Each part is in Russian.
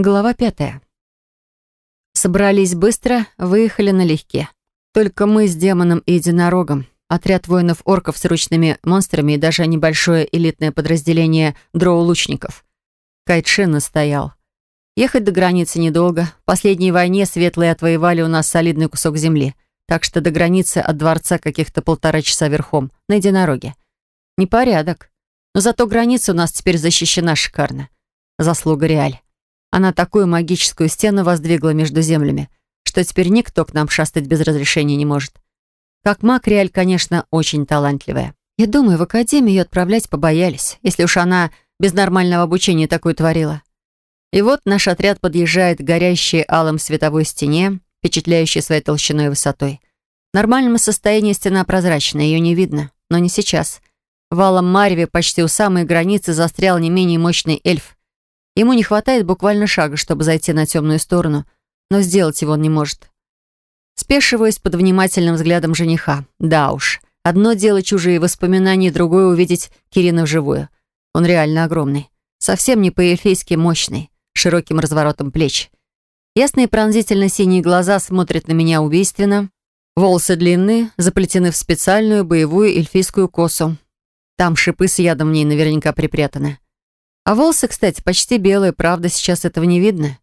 Глава пятая. Собрались быстро, выехали налегке. Только мы с демоном и единорогом, отряд воинов-орков с ручными монстрами и даже небольшое элитное подразделение дроу-лучников. Кайтшин настоял. Ехать до границы недолго. В последней войне светлые отвоевали у нас солидный кусок земли, так что до границы от дворца каких-то полтора часа верхом, на единороге. Непорядок. Но зато граница у нас теперь защищена шикарно. Заслуга Реаль. Она такую магическую стену воздвигла между землями, что теперь никто к нам шастать без разрешения не может. Как маг Реаль, конечно, очень талантливая. Я думаю, в академию ее отправлять побоялись, если уж она без нормального обучения такое творила. И вот наш отряд подъезжает к горящей алым световой стене, впечатляющей своей толщиной и высотой. В нормальном состоянии стена прозрачная, ее не видно, но не сейчас. В алом мареве почти у самой границы застрял не менее мощный эльф. Ему не хватает буквально шага, чтобы зайти на темную сторону, но сделать его он не может. Спешиваюсь под внимательным взглядом жениха. Да уж, одно дело чужие воспоминания, другое увидеть Кирина вживую. Он реально огромный. Совсем не по-эльфийски мощный, широким разворотом плеч. Ясные пронзительно-синие глаза смотрят на меня убийственно. Волосы длинные, заплетены в специальную боевую эльфийскую косу. Там шипы с ядом в ней наверняка припрятаны. А волосы, кстати, почти белые, правда, сейчас этого не видно.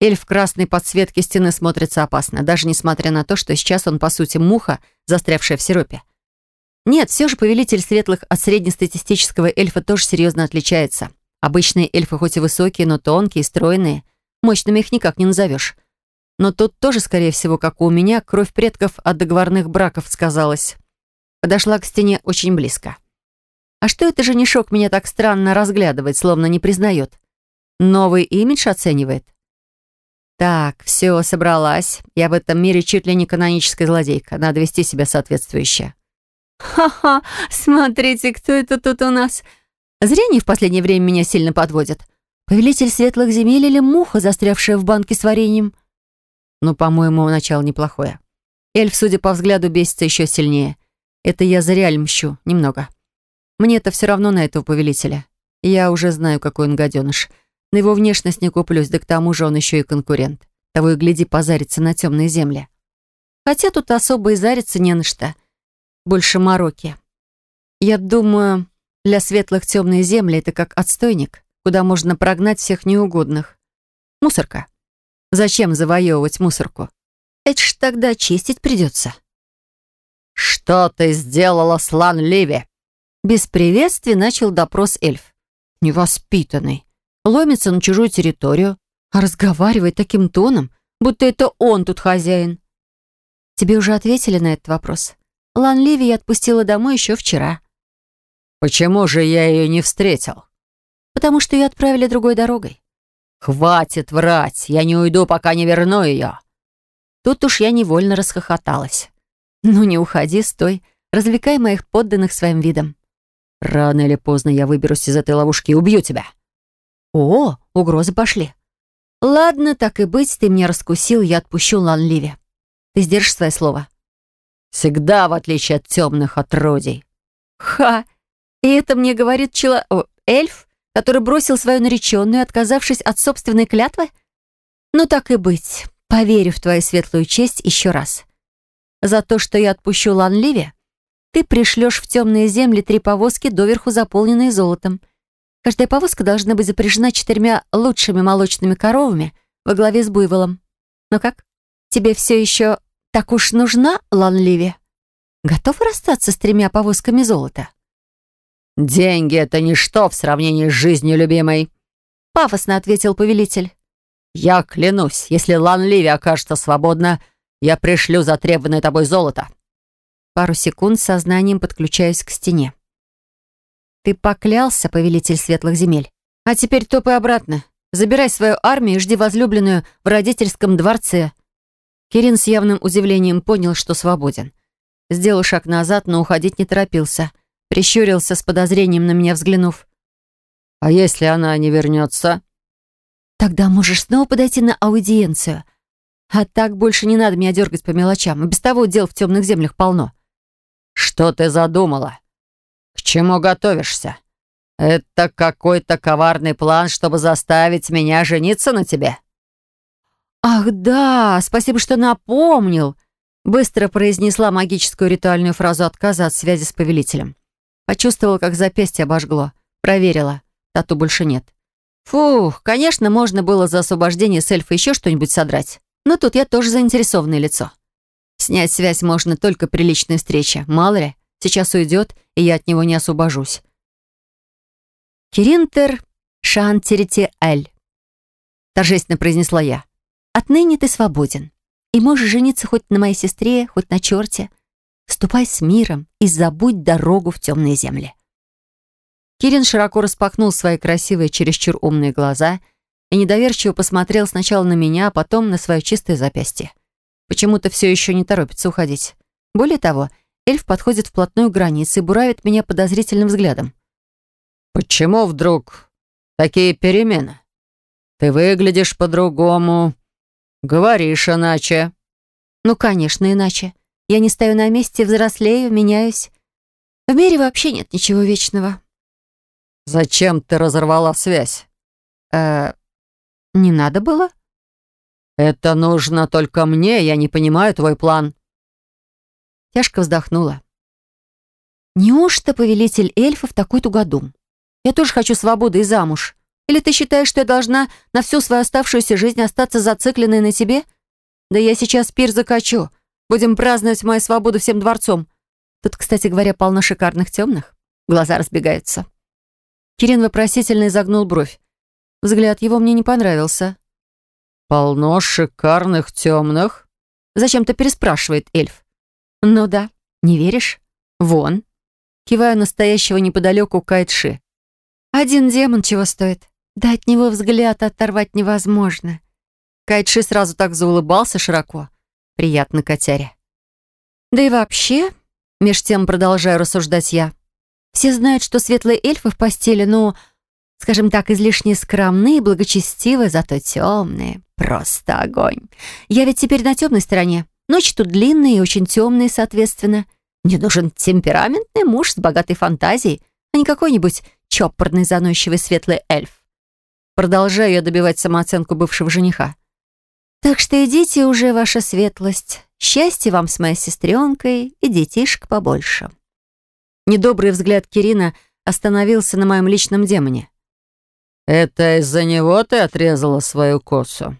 Эльф в красной подсветке стены смотрится опасно, даже несмотря на то, что сейчас он, по сути, муха, застрявшая в сиропе. Нет, все же повелитель светлых от среднестатистического эльфа тоже серьезно отличается. Обычные эльфы хоть и высокие, но тонкие, стройные. Мощными их никак не назовешь. Но тут тоже, скорее всего, как у меня, кровь предков от договорных браков сказалась. Подошла к стене очень близко. А что это женишок меня так странно разглядывает, словно не признает? Новый имидж оценивает? Так, все, собралась. Я в этом мире чуть ли не каноническая злодейка. Надо вести себя соответствующе. Ха-ха, смотрите, кто это тут у нас. Зрение в последнее время меня сильно подводит. Повелитель светлых земель или муха, застрявшая в банке с вареньем? Ну, по-моему, начало неплохое. Эльф, судя по взгляду, бесится еще сильнее. Это я за реаль мщу, немного. Мне-то все равно на этого повелителя. Я уже знаю, какой он гаденыш. На его внешность не куплюсь, да к тому же он еще и конкурент. Того и гляди, позарится на темные земли. Хотя тут особо и зариться не на что. Больше мороки. Я думаю, для светлых темные земли это как отстойник, куда можно прогнать всех неугодных. Мусорка. Зачем завоевывать мусорку? Это ж тогда чистить придется. «Что ты сделала с Лан Ливи?» Без приветствия начал допрос эльф. Невоспитанный. Ломится на чужую территорию, а разговаривает таким тоном, будто это он тут хозяин. Тебе уже ответили на этот вопрос. Лан Ливи я отпустила домой еще вчера. Почему же я ее не встретил? Потому что ее отправили другой дорогой. Хватит врать, я не уйду, пока не верну ее. Тут уж я невольно расхохоталась. Ну не уходи, стой, развлекай моих подданных своим видом. Рано или поздно я выберусь из этой ловушки и убью тебя. О, угрозы пошли. Ладно, так и быть, ты меня раскусил, я отпущу Лан Ливи. Ты сдержишь свое слово? Всегда, в отличие от темных отродий. Ха! И это мне говорит чело... О, эльф, который бросил свою нареченную, отказавшись от собственной клятвы? Ну так и быть, поверю в твою светлую честь еще раз. За то, что я отпущу Лан Ливи, ты пришлешь в темные земли три повозки, доверху заполненные золотом. Каждая повозка должна быть запряжена четырьмя лучшими молочными коровами во главе с буйволом. Ну как, тебе все еще так уж нужна, Ланливи? Готов расстаться с тремя повозками золота? «Деньги — это ничто в сравнении с жизнью любимой», — пафосно ответил повелитель. «Я клянусь, если Ланливи окажется свободна, я пришлю затребованное тобой золото. Пару секунд сознанием подключаюсь к стене. «Ты поклялся, повелитель светлых земель. А теперь топай обратно. Забирай свою армию и жди возлюбленную в родительском дворце». Кирин с явным удивлением понял, что свободен. Сделал шаг назад, но уходить не торопился. Прищурился с подозрением на меня взглянув. «А если она не вернется?» «Тогда можешь снова подойти на аудиенцию. А так больше не надо меня дергать по мелочам. Без того дел в темных землях полно». «Что ты задумала? К чему готовишься? «Это какой-то коварный план, чтобы заставить меня жениться на тебе?» «Ах да, спасибо, что напомнил!» Быстро произнесла магическую ритуальную фразу отказа от связи с повелителем. Почувствовала, как запястье обожгло. Проверила. Тату больше нет. Фух, конечно, можно было за освобождение с эльфа еще что-нибудь содрать. Но тут я тоже заинтересованное лицо. Снять связь можно только при личной встрече. Мало ли, сейчас уйдет, и я от него не освобожусь. «Киринтер Шантерити Эль», — торжественно произнесла я. «Отныне ты свободен, и можешь жениться хоть на моей сестре, хоть на черте. Ступай с миром и забудь дорогу в темные земли». Кирин широко распахнул свои красивые, чересчур умные глаза и недоверчиво посмотрел сначала на меня, а потом на свое чистое запястье. Почему-то все еще не торопится уходить. Более того, эльф подходит вплотную к границе и буравит меня подозрительным взглядом. «Почему вдруг такие перемены? Ты выглядишь по-другому, говоришь иначе». «Ну, конечно, иначе. Я не стою на месте, взрослею, меняюсь. В мире вообще нет ничего вечного». «Зачем ты разорвала связь?» «Э, не надо было?» «Это нужно только мне, я не понимаю твой план». Тяжко вздохнула. «Неужто повелитель эльфов такой тугодум? Я тоже хочу свободы и замуж. Или ты считаешь, что я должна на всю свою оставшуюся жизнь остаться зацикленной на тебе? Да я сейчас пир закачу. Будем праздновать мою свободу всем дворцом. Тут, кстати говоря, полно шикарных темных. Глаза разбегаются». Кирин вопросительно изогнул бровь. Взгляд его мне не понравился. «Полно шикарных темных?» Зачем-то переспрашивает эльф. «Ну да, не веришь? Вон». Киваю настоящего неподалеку Кайтши. Один демон чего стоит. Да от него взгляд оторвать невозможно. Кайтши сразу так заулыбался широко. Приятно котяре. Да и вообще, меж тем продолжаю рассуждать я. Все знают, что светлые эльфы в постели, ну, скажем так, излишне скромные благочестивые, зато темные. Просто огонь. Я ведь теперь на темной стороне. Ночи тут длинные и очень темные, соответственно. Мне нужен темпераментный муж с богатой фантазией, а не какой-нибудь чопорный, заносчивый светлый эльф. Продолжаю я добивать самооценку бывшего жениха. Так что идите уже, ваша светлость. Счастья вам с моей сестренкой и детишек побольше. Недобрый взгляд Кирина остановился на моем личном демоне. «Это из-за него ты отрезала свою косу?»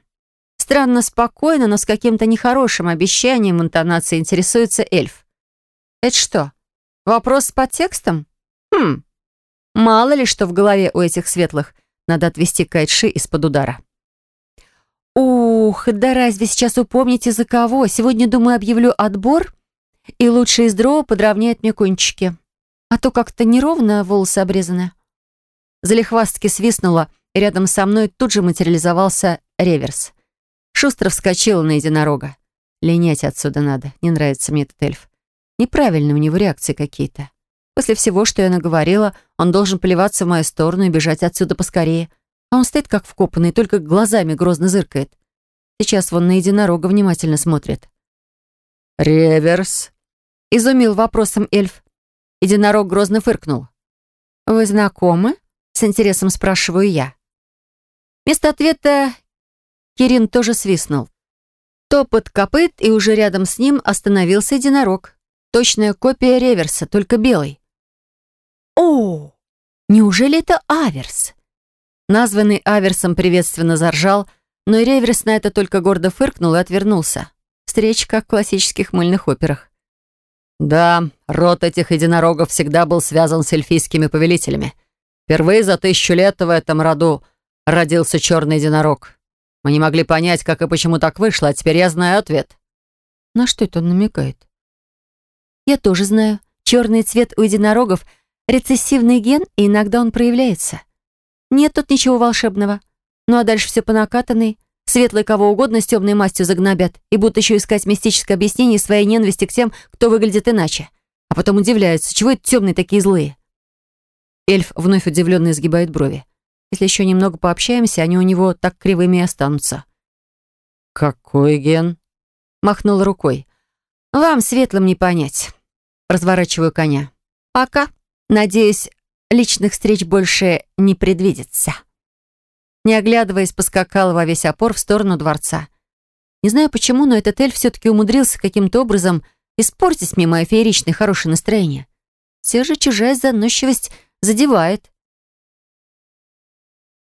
Странно спокойно, но с каким-то нехорошим обещанием интонации интересуется эльф. «Это что, вопрос с подтекстом? Хм, Мало ли, что в голове у этих светлых. Надо отвести Кайтши из-под удара. Ух, да разве сейчас упомните за кого? Сегодня, думаю, объявлю отбор, и лучший из дрова подровняет мне кончики. А то как-то неровно волосы обрезаны. Залихвастки свистнула, и рядом со мной тут же материализовался реверс. Шустро вскочила на единорога. Линять отсюда надо, не нравится мне этот эльф. Неправильно у него реакции какие-то. После всего, что я наговорила, он должен плеваться в мою сторону и бежать отсюда поскорее. А он стоит как вкопанный, только глазами грозно зыркает. Сейчас вон на единорога внимательно смотрит. «Реверс?» — изумил вопросом эльф. Единорог грозно фыркнул. «Вы знакомы?» — с интересом спрашиваю я. Вместо ответа Кирин тоже свистнул. Топот копыт, и уже рядом с ним остановился единорог. Точная копия реверса, только белый. «О, неужели это Аверс?» Названный Аверсом приветственно заржал, но и Реверс на это только гордо фыркнул и отвернулся. Встреча, как в классических мыльных операх. «Да, род этих единорогов всегда был связан с эльфийскими повелителями. Впервые за тысячу лет в этом роду родился черный единорог. Мы не могли понять, как и почему так вышло, а теперь я знаю ответ». На что это он намекает? «Я тоже знаю. Черный цвет у единорогов — Рецессивный ген, и иногда он проявляется. Нет тут ничего волшебного. Ну а дальше все по накатанной. Светлые кого угодно с темной мастью загнобят и будут еще искать мистическое объяснение своей ненависти к тем, кто выглядит иначе. А потом удивляются, чего это темные такие злые. Эльф вновь удивленно изгибает брови. Если еще немного пообщаемся, они у него так кривыми и останутся. «Какой ген?» Махнул рукой. «Вам, светлым, не понять». Разворачиваю коня. «Пока». Надеюсь, личных встреч больше не предвидится. Не оглядываясь, поскакал во весь опор в сторону дворца. Не знаю почему, но этот эльф все-таки умудрился каким-то образом испортить мне мое фееричное хорошее настроение. Все же чужая заносчивость задевает.